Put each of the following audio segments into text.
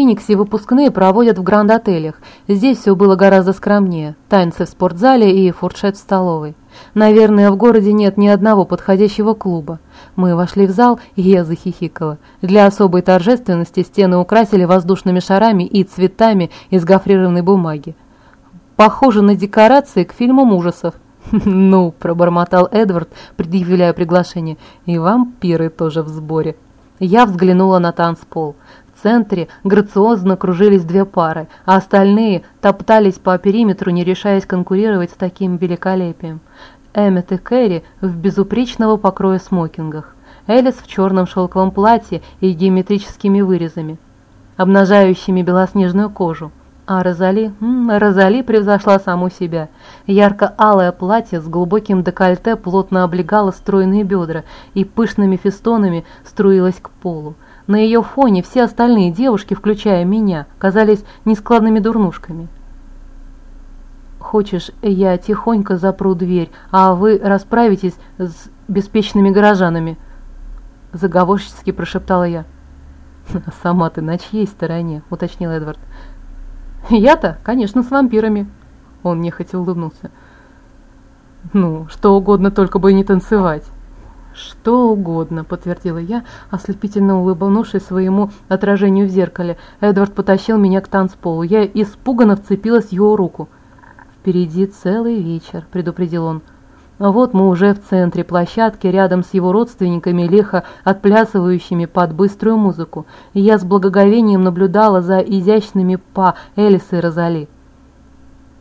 Фениксе выпускные проводят в гранд-отелях. Здесь все было гораздо скромнее. Танцы в спортзале и фуршет в столовой. Наверное, в городе нет ни одного подходящего клуба. Мы вошли в зал, и я захихикала. Для особой торжественности стены украсили воздушными шарами и цветами из гофрированной бумаги. Похоже на декорации к фильмам ужасов. «Ну», – пробормотал Эдвард, предъявляя приглашение, – «и вампиры тоже в сборе». Я взглянула на танцпол. Центре грациозно кружились две пары, а остальные топтались по периметру, не решаясь конкурировать с таким великолепием. Эммет и Кэрри в безупречного покроя смокингах. Элис в черном шелковом платье и геометрическими вырезами, обнажающими белоснежную кожу. А Розали, Розали превзошла саму себя. Ярко-алое платье с глубоким декольте плотно облегало стройные бедра и пышными фестонами струилось к полу. На ее фоне все остальные девушки, включая меня, казались нескладными дурнушками. «Хочешь, я тихонько запру дверь, а вы расправитесь с беспечными горожанами?» Заговорчески прошептала я. «Сама ты на чьей стороне?» – уточнил Эдвард. «Я-то, конечно, с вампирами». Он нехотя улыбнулся. «Ну, что угодно, только бы не танцевать». «Что угодно», — подтвердила я, ослепительно улыбнувшись своему отражению в зеркале. Эдвард потащил меня к танцполу. Я испуганно вцепилась в его руку. «Впереди целый вечер», — предупредил он. А вот мы уже в центре площадки, рядом с его родственниками, лихо отплясывающими под быструю музыку, и я с благоговением наблюдала за изящными па Элисы и Розали.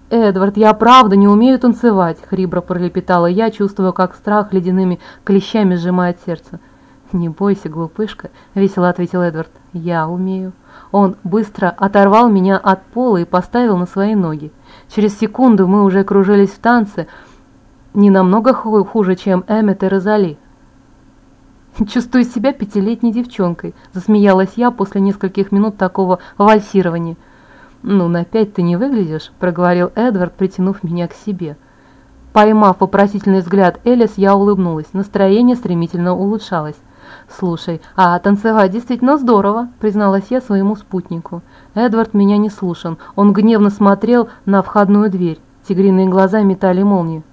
«Эдвард, я правда не умею танцевать», — хрибро пролепетала я, чувствуя, как страх ледяными клещами сжимает сердце. «Не бойся, глупышка», — весело ответил Эдвард. «Я умею». Он быстро оторвал меня от пола и поставил на свои ноги. Через секунду мы уже кружились в танце, — не намного хуже, чем Эммет и Розали. «Чувствую себя пятилетней девчонкой», – засмеялась я после нескольких минут такого вальсирования. «Ну, на пять ты не выглядишь», – проговорил Эдвард, притянув меня к себе. Поймав вопросительный взгляд Элис, я улыбнулась. Настроение стремительно улучшалось. «Слушай, а танцевать действительно здорово», – призналась я своему спутнику. Эдвард меня не слушал. Он гневно смотрел на входную дверь. Тигриные глаза метали молнию.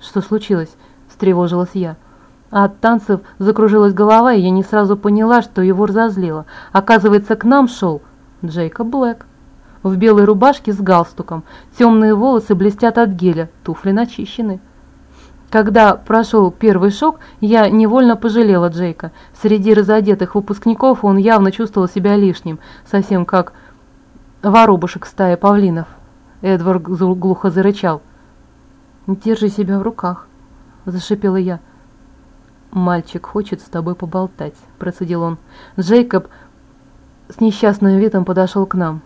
«Что случилось?» – встревожилась я. А от танцев закружилась голова, и я не сразу поняла, что его разозлило. Оказывается, к нам шел Джейкоб Блэк. В белой рубашке с галстуком, темные волосы блестят от геля, туфли начищены. Когда прошел первый шок, я невольно пожалела Джейка. Среди разодетых выпускников он явно чувствовал себя лишним, совсем как воробушек стая павлинов. Эдвард глухо зарычал. «Держи себя в руках», – зашипела я. «Мальчик хочет с тобой поболтать», – процедил он. Джейкоб с несчастным видом подошел к нам.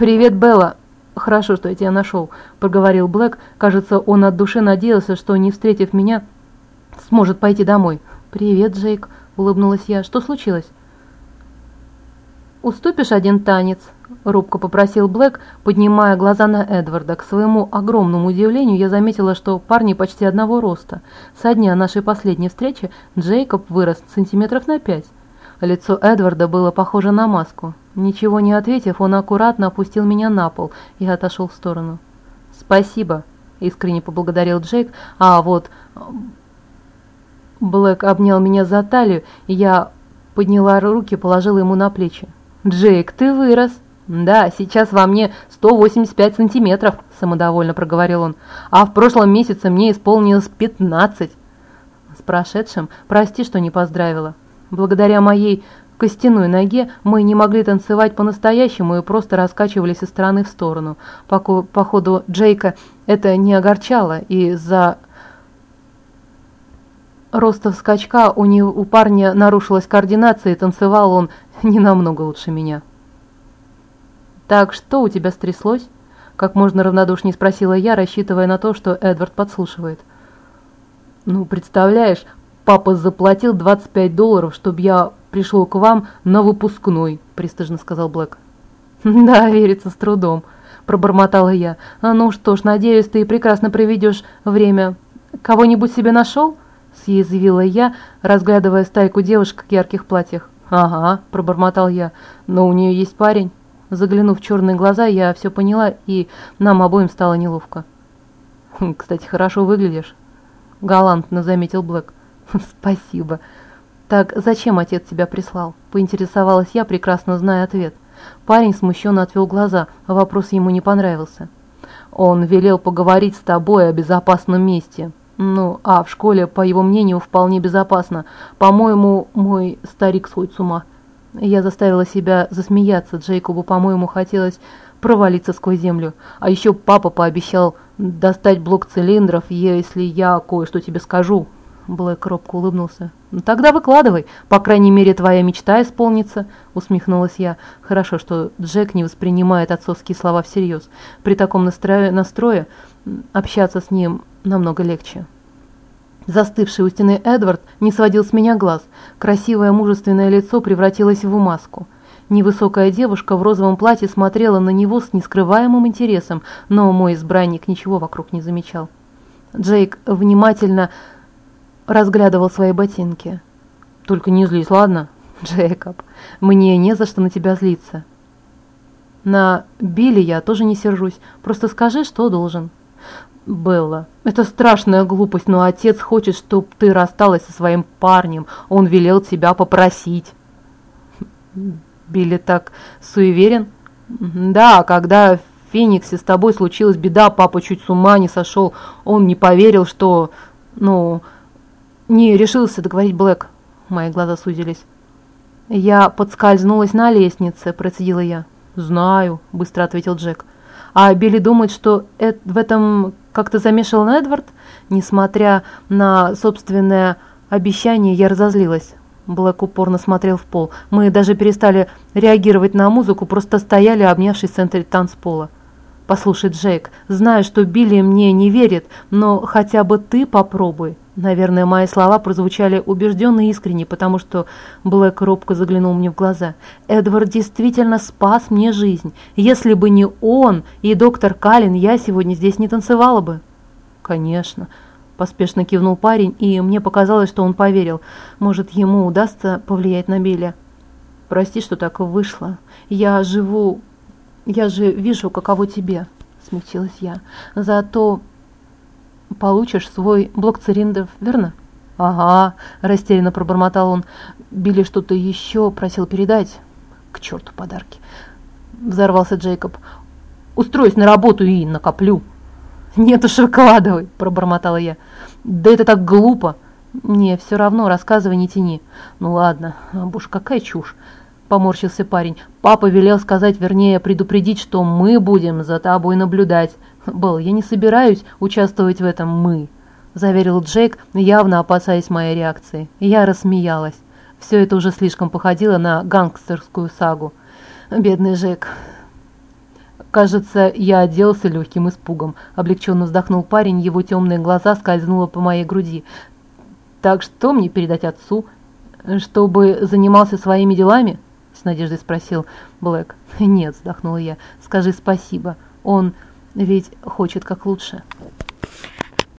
«Привет, Белла!» «Хорошо, что я тебя нашел», – проговорил Блэк. Кажется, он от души надеялся, что, не встретив меня, сможет пойти домой. «Привет, Джейк», – улыбнулась я. «Что случилось?» «Уступишь один танец?» – робко попросил Блэк, поднимая глаза на Эдварда. К своему огромному удивлению я заметила, что парни почти одного роста. Со дня нашей последней встречи Джейкоб вырос сантиметров на пять. Лицо Эдварда было похоже на маску. Ничего не ответив, он аккуратно опустил меня на пол и отошел в сторону. «Спасибо», – искренне поблагодарил Джейк, а вот... Блэк обнял меня за талию, и я подняла руки, положила ему на плечи. «Джейк, ты вырос!» «Да, сейчас во мне 185 сантиметров», – самодовольно проговорил он. «А в прошлом месяце мне исполнилось 15». «С прошедшим, прости, что не поздравила. Благодаря моей костяной ноге мы не могли танцевать по-настоящему и просто раскачивались из стороны в сторону. По, по ходу Джейка это не огорчало, и за роста скачка у, него, у парня нарушилась координация, и танцевал он не намного лучше меня. «Так что у тебя стряслось?» Как можно равнодушнее спросила я, рассчитывая на то, что Эдвард подслушивает. «Ну, представляешь, папа заплатил 25 долларов, чтобы я пришел к вам на выпускной», – пристыжно сказал Блэк. «Да, верится с трудом», – пробормотала я. «А ну что ж, надеюсь, ты прекрасно проведешь время. Кого-нибудь себе нашел?» – съязвила я, разглядывая стайку девушек в ярких платьях. «Ага», – пробормотал я, – «но у нее есть парень». Заглянув в черные глаза, я все поняла, и нам обоим стало неловко. «Хм, «Кстати, хорошо выглядишь», — галантно заметил Блэк. «Спасибо. Так зачем отец тебя прислал?» — поинтересовалась я, прекрасно зная ответ. Парень смущенно отвел глаза, а вопрос ему не понравился. «Он велел поговорить с тобой о безопасном месте», ну, а в школе, по его мнению, вполне безопасно. По-моему, мой старик сходит с ума. Я заставила себя засмеяться. Джейкобу, по-моему, хотелось провалиться сквозь землю. А еще папа пообещал достать блок цилиндров, если я кое-что тебе скажу. Блэк робко улыбнулся. «Ну тогда выкладывай, по крайней мере твоя мечта исполнится», усмехнулась я. Хорошо, что Джек не воспринимает отцовские слова всерьез. При таком настрое, настрое общаться с ним намного легче. Застывший у стены Эдвард не сводил с меня глаз. Красивое мужественное лицо превратилось в маску. Невысокая девушка в розовом платье смотрела на него с нескрываемым интересом, но мой избранник ничего вокруг не замечал. Джейк внимательно разглядывал свои ботинки. «Только не злись, ладно?» «Джейкоб, мне не за что на тебя злиться». «На Билли я тоже не сержусь. Просто скажи, что должен». «Белла, это страшная глупость, но отец хочет, чтобы ты рассталась со своим парнем. Он велел тебя попросить». Билли так суеверен? «Да, когда в Фениксе с тобой случилась беда, папа чуть с ума не сошел. Он не поверил, что... Ну, не решился договорить Блэк». Мои глаза сузились. «Я подскользнулась на лестнице», – процедила я. «Знаю», – быстро ответил Джек. «А Билли думает, что в этом как-то замешан Эдвард? Несмотря на собственное обещание, я разозлилась. Блэк упорно смотрел в пол. Мы даже перестали реагировать на музыку, просто стояли, обнявшись в центре танцпола. «Послушай, Джейк, знаю, что Билли мне не верит, но хотя бы ты попробуй». Наверное, мои слова прозвучали убежденно и искренне, потому что Блэк робко заглянул мне в глаза. «Эдвард действительно спас мне жизнь. Если бы не он и доктор Каллен, я сегодня здесь не танцевала бы». «Конечно», – поспешно кивнул парень, и мне показалось, что он поверил. «Может, ему удастся повлиять на Билли». «Прости, что так вышло. Я живу... Я же вижу, каково тебе», – смягчилась я. «Зато получишь свой блок цилиндров, верно?» «Ага», – растерянно пробормотал он. «Билли что-то еще просил передать». «К черту подарки!» – взорвался Джейкоб. «Устроюсь на работу и накоплю». «Нет уж, выкладывай», – пробормотала я. «Да это так глупо». «Не, все равно, рассказывай, не тяни». «Ну ладно, боже, какая чушь поморщился парень. «Папа велел сказать, вернее, предупредить, что мы будем за тобой наблюдать. Белл, я не собираюсь участвовать в этом «мы», – заверил Джейк, явно опасаясь моей реакции. Я рассмеялась. Все это уже слишком походило на гангстерскую сагу. Бедный Джек. Кажется, я оделся легким испугом. Облегченно вздохнул парень, его темные глаза скользнуло по моей груди. «Так что мне передать отцу? Чтобы занимался своими делами?» с надеждой спросил Блэк. «Нет», – вздохнула я, – «скажи спасибо. Он ведь хочет как лучше».